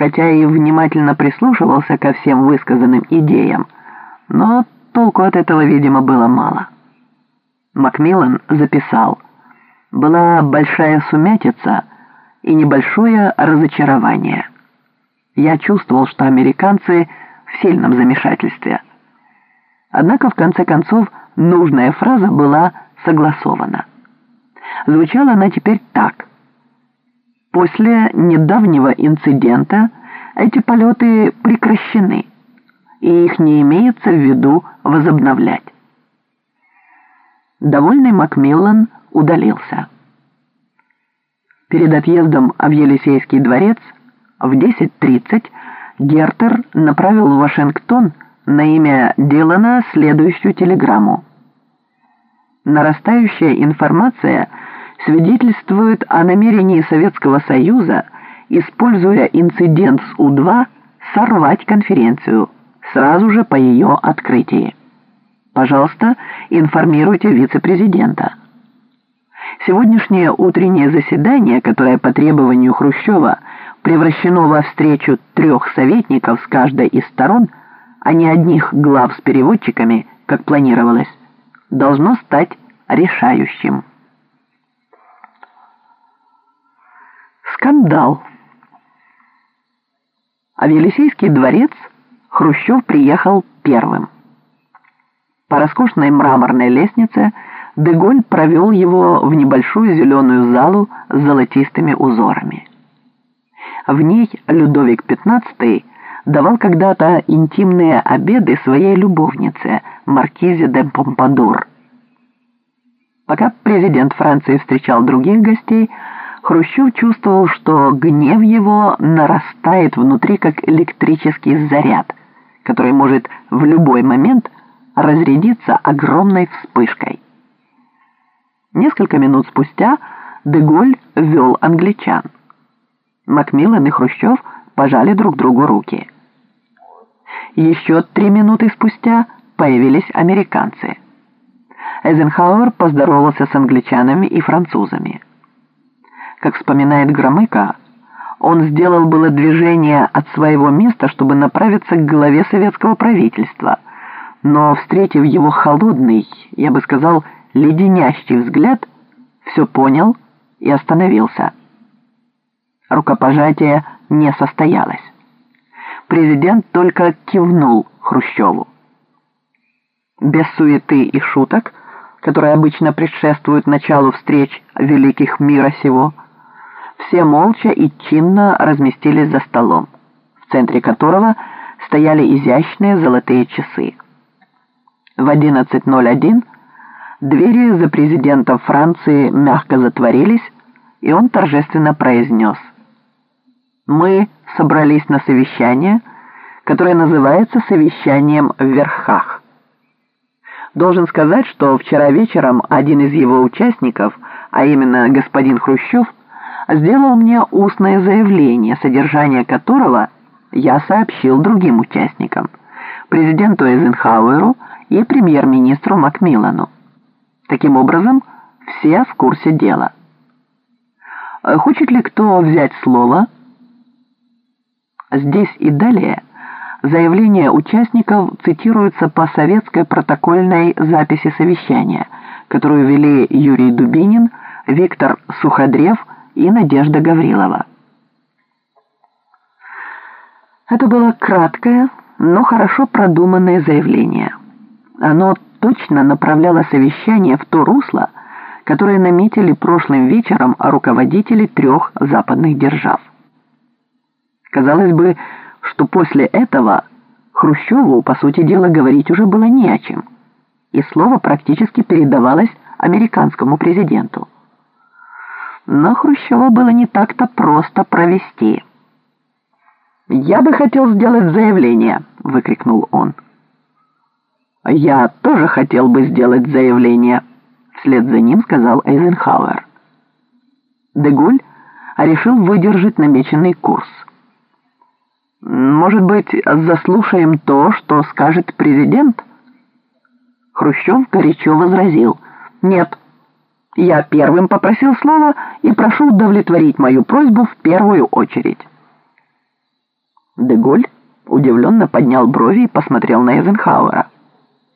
хотя и внимательно прислушивался ко всем высказанным идеям, но толку от этого, видимо, было мало. Макмиллан записал «Была большая сумятица и небольшое разочарование. Я чувствовал, что американцы в сильном замешательстве. Однако, в конце концов, нужная фраза была согласована. Звучала она теперь так. После недавнего инцидента эти полеты прекращены, и их не имеется в виду возобновлять. Довольный Макмиллан удалился. Перед отъездом в Елисейский дворец в 10.30 Гертер направил в Вашингтон на имя Дилана следующую телеграмму. Нарастающая информация свидетельствует о намерении Советского Союза, используя инцидент с У-2, сорвать конференцию сразу же по ее открытии. Пожалуйста, информируйте вице-президента. Сегодняшнее утреннее заседание, которое по требованию Хрущева превращено во встречу трех советников с каждой из сторон, а не одних глав с переводчиками, как планировалось, должно стать решающим. Скандал. А в Елисейский дворец Хрущев приехал первым. По роскошной мраморной лестнице Деголь провел его в небольшую зеленую залу с золотистыми узорами. В ней Людовик XV давал когда-то интимные обеды своей любовнице, маркизе де Помпадур. Пока президент Франции встречал других гостей, Хрущев чувствовал, что гнев его нарастает внутри как электрический заряд, который может в любой момент разрядиться огромной вспышкой. Несколько минут спустя Деголь ввел англичан. Макмиллан и Хрущев пожали друг другу руки. Еще три минуты спустя появились американцы. Эйзенхауэр поздоровался с англичанами и французами. Как вспоминает Громыко, он сделал было движение от своего места, чтобы направиться к главе советского правительства – но, встретив его холодный, я бы сказал, леденящий взгляд, все понял и остановился. Рукопожатие не состоялось. Президент только кивнул Хрущеву. Без суеты и шуток, которые обычно предшествуют началу встреч великих мира сего, все молча и чинно разместились за столом, в центре которого стояли изящные золотые часы. В 11.01 двери за президентом Франции мягко затворились, и он торжественно произнес «Мы собрались на совещание, которое называется совещанием в верхах». Должен сказать, что вчера вечером один из его участников, а именно господин Хрущев, сделал мне устное заявление, содержание которого я сообщил другим участникам, президенту Эйзенхауэру и премьер-министру Макмиллану. Таким образом, все в курсе дела. Э, хочет ли кто взять слово? Здесь и далее заявления участников цитируются по советской протокольной записи совещания, которую вели Юрий Дубинин, Виктор Суходрев и Надежда Гаврилова. Это было краткое, но хорошо продуманное заявление. Оно точно направляло совещание в то русло, которое наметили прошлым вечером руководители трех западных держав. Казалось бы, что после этого Хрущеву, по сути дела, говорить уже было не о чем, и слово практически передавалось американскому президенту. Но Хрущева было не так-то просто провести. «Я бы хотел сделать заявление», — выкрикнул он. «Я тоже хотел бы сделать заявление», — вслед за ним сказал Эйзенхауэр. Деголь решил выдержать намеченный курс. «Может быть, заслушаем то, что скажет президент?» Хрущев горячо возразил. «Нет, я первым попросил слова и прошу удовлетворить мою просьбу в первую очередь». Деголь удивленно поднял брови и посмотрел на Эйзенхауэра.